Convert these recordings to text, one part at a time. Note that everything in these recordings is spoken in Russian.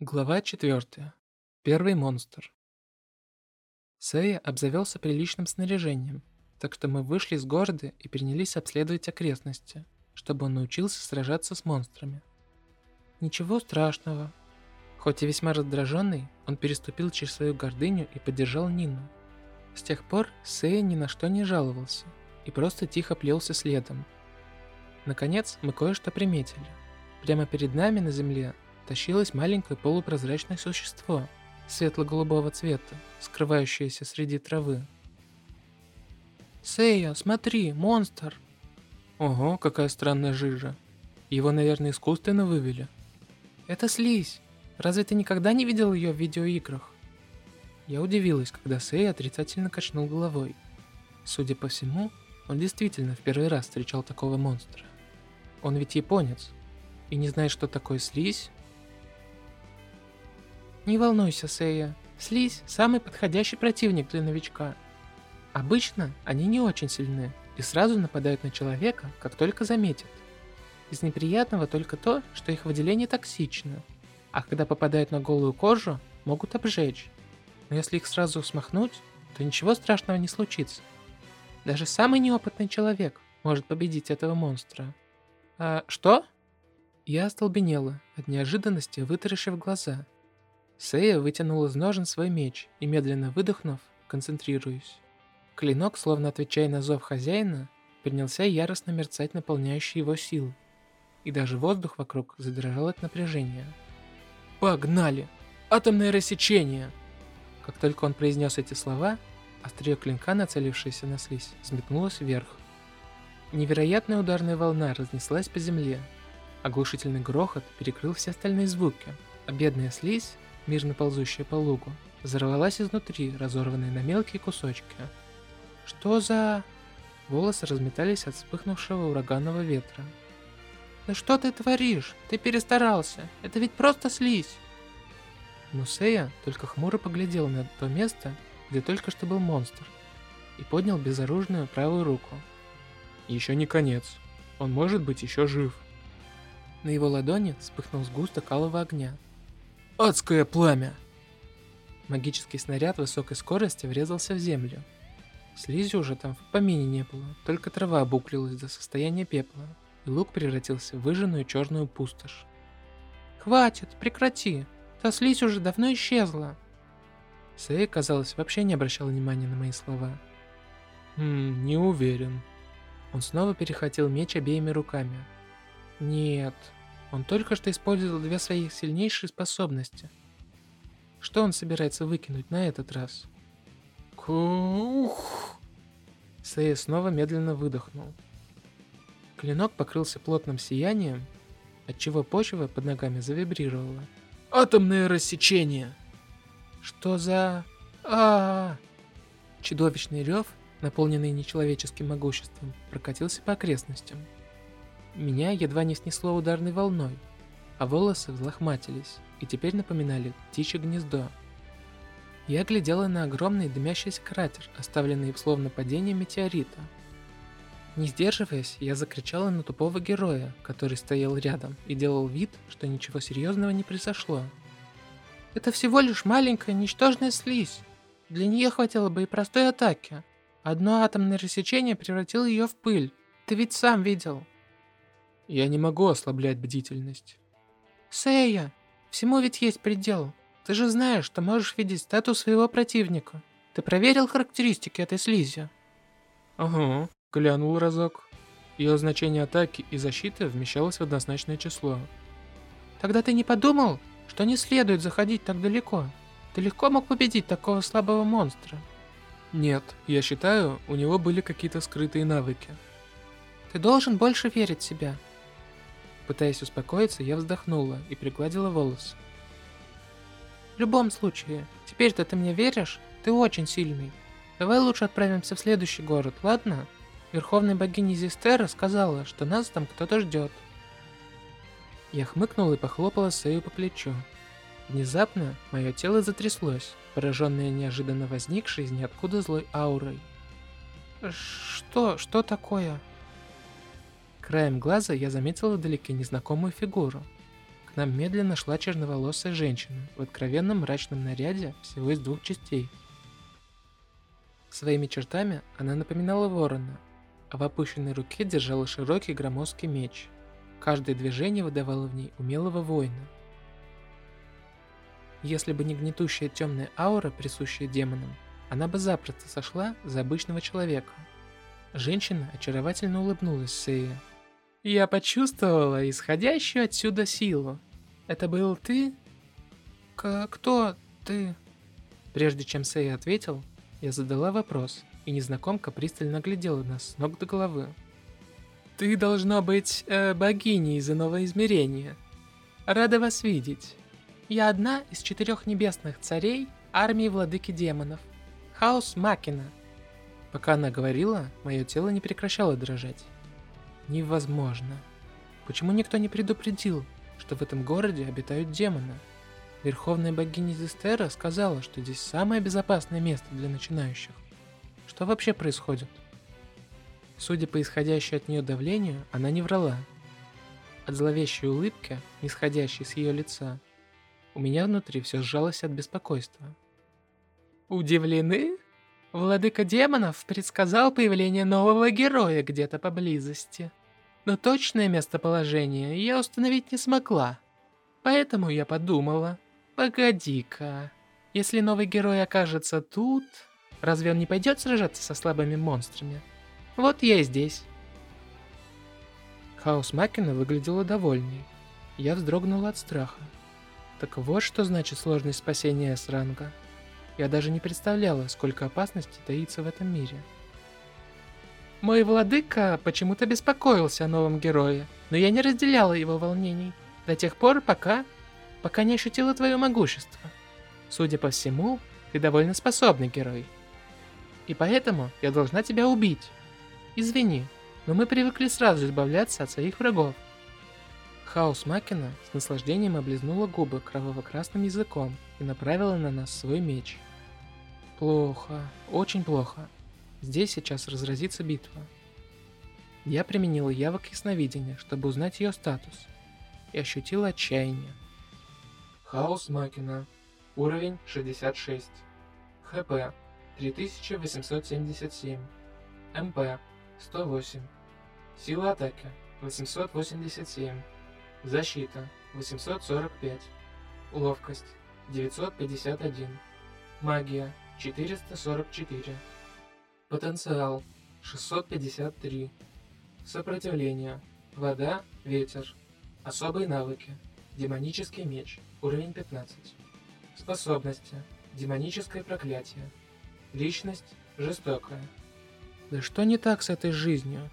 Глава 4. Первый монстр. Сэя обзавелся приличным снаряжением, так что мы вышли из города и принялись обследовать окрестности, чтобы он научился сражаться с монстрами. Ничего страшного. Хоть и весьма раздраженный, он переступил через свою гордыню и поддержал Нину. С тех пор Сэя ни на что не жаловался и просто тихо плелся следом. Наконец, мы кое-что приметили. Прямо перед нами на земле тащилось маленькое полупрозрачное существо светло-голубого цвета, скрывающееся среди травы. «Сэя, смотри, монстр!» Ого, какая странная жижа. Его, наверное, искусственно вывели. Это слизь. Разве ты никогда не видел ее в видеоиграх? Я удивилась, когда Сэй отрицательно качнул головой. Судя по всему, он действительно в первый раз встречал такого монстра. Он ведь японец. И не знает, что такое слизь, не волнуйся, Сэя. Слизь – самый подходящий противник для новичка. Обычно они не очень сильны и сразу нападают на человека, как только заметят. Из неприятного только то, что их выделение токсично, а когда попадают на голую кожу, могут обжечь. Но если их сразу смахнуть, то ничего страшного не случится. Даже самый неопытный человек может победить этого монстра. А что? Я остолбенела, от неожиданности вытаращив глаза – Сэя вытянул из ножен свой меч и, медленно выдохнув, концентрируясь. Клинок, словно отвечая на зов хозяина, принялся яростно мерцать наполняющий его сил, и даже воздух вокруг задрожал от напряжения. «Погнали! Атомное рассечение!» Как только он произнес эти слова, острие клинка, нацелившееся на слизь, взметнулось вверх. Невероятная ударная волна разнеслась по земле. Оглушительный грохот перекрыл все остальные звуки, а бедная слизь мирно ползущая по лугу, взорвалась изнутри, разорванная на мелкие кусочки. «Что за...» Волосы разметались от вспыхнувшего ураганного ветра. «Да что ты творишь? Ты перестарался. Это ведь просто слизь!» Мусея только хмуро поглядел на то место, где только что был монстр, и поднял безоружную правую руку. «Еще не конец. Он может быть еще жив». На его ладони вспыхнул сгусток алого огня, Адское пламя! Магический снаряд высокой скорости врезался в землю. Слизи уже там в помине не было, только трава обуклилась до состояния пепла, и лук превратился в выжженную черную пустошь. «Хватит, прекрати! Та слизь уже давно исчезла!» Сэй, казалось, вообще не обращал внимания на мои слова. «Хм, не уверен». Он снова перехватил меч обеими руками. «Нет, он только что использовал две своих сильнейшие способности. Что он собирается выкинуть на этот раз? Кух! Сэй снова медленно выдохнул. Клинок покрылся плотным сиянием, отчего почва под ногами завибрировала. «Атомное рассечение!» «Что за... а, -а, -а Чудовищный рев, наполненный нечеловеческим могуществом, прокатился по окрестностям. Меня едва не снесло ударной волной, а волосы взлохматились и теперь напоминали птичье гнездо. Я глядела на огромный дымящийся кратер, оставленный словно падение метеорита. Не сдерживаясь, я закричала на тупого героя, который стоял рядом и делал вид, что ничего серьезного не произошло. «Это всего лишь маленькая ничтожная слизь. Для нее хватило бы и простой атаки. Одно атомное рассечение превратило ее в пыль. Ты ведь сам видел». Я не могу ослаблять бдительность. Сэя, всему ведь есть предел. Ты же знаешь, что можешь видеть статус своего противника. Ты проверил характеристики этой слизи? Ага, глянул разок. Ее значение атаки и защиты вмещалось в однозначное число. Тогда ты не подумал, что не следует заходить так далеко? Ты легко мог победить такого слабого монстра. Нет, я считаю, у него были какие-то скрытые навыки. Ты должен больше верить в себя. Пытаясь успокоиться, я вздохнула и пригладила волосы. В любом случае, теперь-то ты мне веришь? Ты очень сильный. Давай лучше отправимся в следующий город, ладно? Верховная богиня Зистера сказала, что нас там кто-то ждет. Я хмыкнула и похлопала Сэю по плечу. Внезапно мое тело затряслось, пораженное неожиданно возникшей из ниоткуда злой аурой. «Что? Что такое?» Краем глаза я заметила вдалеке незнакомую фигуру. К нам медленно шла черноволосая женщина в откровенном мрачном наряде всего из двух частей. Своими чертами она напоминала ворона, а в опущенной руке держала широкий громоздкий меч. Каждое движение выдавало в ней умелого воина. Если бы не гнетущая темная аура, присущая демонам, она бы запросто сошла за обычного человека. Женщина очаровательно улыбнулась Сея. «Я почувствовала исходящую отсюда силу. Это был ты?» К «Кто ты?» Прежде чем Сея ответил, я задала вопрос, и незнакомка пристально глядела нас с ног до головы. «Ты должна быть э, богиней из иного измерения. Рада вас видеть. Я одна из четырех небесных царей армии владыки демонов. Хаос Макина. Пока она говорила, мое тело не прекращало дрожать. Невозможно. Почему никто не предупредил, что в этом городе обитают демоны? Верховная богиня Зестера сказала, что здесь самое безопасное место для начинающих. Что вообще происходит? Судя по исходящей от нее давлению, она не врала. От зловещей улыбки, исходящей с ее лица, у меня внутри все сжалось от беспокойства. Удивлены? Владыка демонов предсказал появление нового героя где-то поблизости. Но точное местоположение я установить не смогла. Поэтому я подумала, погоди-ка, если новый герой окажется тут, разве он не пойдет сражаться со слабыми монстрами? Вот я и здесь. Хаос Макина выглядела довольной. Я вздрогнула от страха. Так вот что значит сложность спасения с-ранга. Я даже не представляла, сколько опасностей таится в этом мире. Мой владыка почему-то беспокоился о новом герое, но я не разделяла его волнений до тех пор, пока... пока не ощутила твое могущество. Судя по всему, ты довольно способный герой. И поэтому я должна тебя убить. Извини, но мы привыкли сразу избавляться от своих врагов. Хаос Макина с наслаждением облизнула губы кроваво-красным языком и направила на нас свой меч. Плохо, очень плохо. Здесь сейчас разразится битва. Я применила явок ясновидения, чтобы узнать ее статус, и ощутила отчаяние. Хаос Макина. Уровень 66. ХП 3877. МП 108. Сила атаки 887. Защита 845. Ловкость 951. Магия 444. Потенциал 653. Сопротивление. Вода, ветер. Особые навыки. Демонический меч. Уровень 15. Способности. Демоническое проклятие. Личность жестокая. Да что не так с этой жизнью?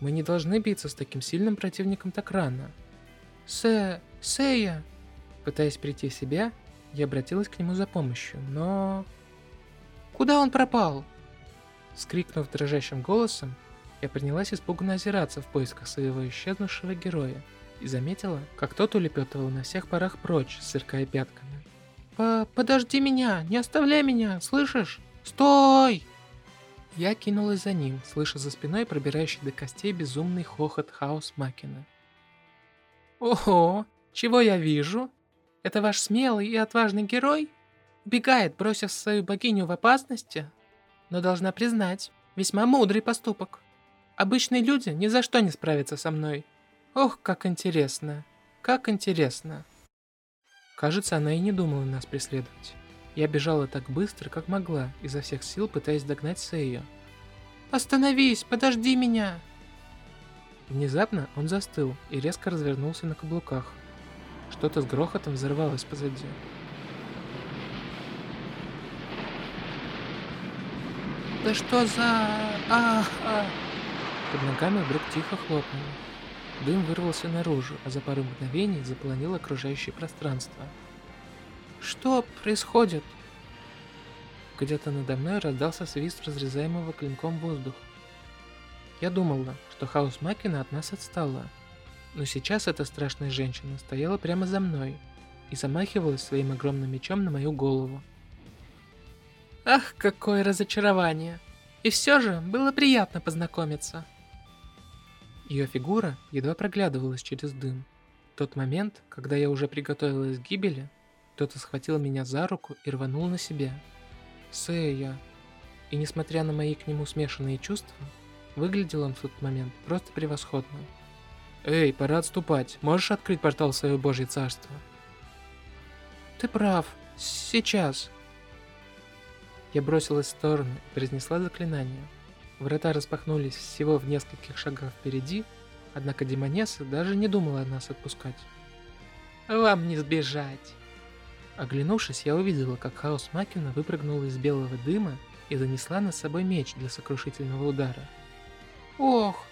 Мы не должны биться с таким сильным противником так рано. Сэ... Сэя... Пытаясь прийти в себя, я обратилась к нему за помощью, но... Куда он пропал?» Скрикнув дрожащим голосом, я принялась испуганно озираться в поисках своего исчезнувшего героя и заметила, как тот улепетывал на всех парах прочь, сверкая пятками. По «Подожди меня! Не оставляй меня! Слышишь? Стой!» Я кинулась за ним, слыша за спиной пробирающий до костей безумный хохот хаос Макина. «Ого! Чего я вижу? Это ваш смелый и отважный герой?» Убегает, бросив свою богиню в опасности, но должна признать, весьма мудрый поступок. Обычные люди ни за что не справятся со мной. Ох, как интересно, как интересно. Кажется, она и не думала нас преследовать. Я бежала так быстро, как могла, изо всех сил пытаясь догнать Сэйю. «Остановись, подожди меня!» Внезапно он застыл и резко развернулся на каблуках. Что-то с грохотом взорвалось позади. Да что за... А, а... Под ногами вдруг тихо хлопнуло. Дым вырвался наружу, а за пару мгновений заполонил окружающее пространство. Что происходит? Где-то надо мной раздался свист разрезаемого клинком воздуха. Я думала, что хаос Макина от нас отстала. Но сейчас эта страшная женщина стояла прямо за мной и замахивалась своим огромным мечом на мою голову. Ах, какое разочарование. И все же было приятно познакомиться. Ее фигура едва проглядывалась через дым. тот момент, когда я уже приготовилась к гибели, кто-то схватил меня за руку и рванул на себя. Сэя. И несмотря на мои к нему смешанные чувства, выглядел он в тот момент просто превосходно. «Эй, пора отступать. Можешь открыть портал в свое божье царство?» «Ты прав. Сейчас». Я бросилась в сторону и произнесла заклинание. Врата распахнулись всего в нескольких шагах впереди, однако Демонесса даже не думала нас отпускать. «Вам не сбежать!» Оглянувшись, я увидела, как Хаос Макина выпрыгнула из белого дыма и занесла на собой меч для сокрушительного удара. «Ох!»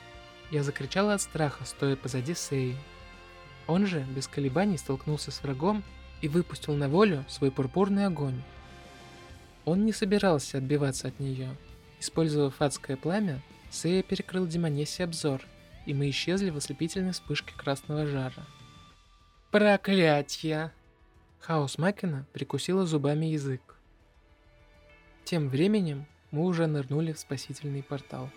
Я закричала от страха, стоя позади Сеи. Он же, без колебаний, столкнулся с врагом и выпустил на волю свой пурпурный огонь. Он не собирался отбиваться от нее. Использовав адское пламя, Сея перекрыл Демонессе обзор, и мы исчезли в ослепительной вспышке красного жара. «Проклятье!» Хаос Макина прикусила зубами язык. Тем временем мы уже нырнули в спасительный портал.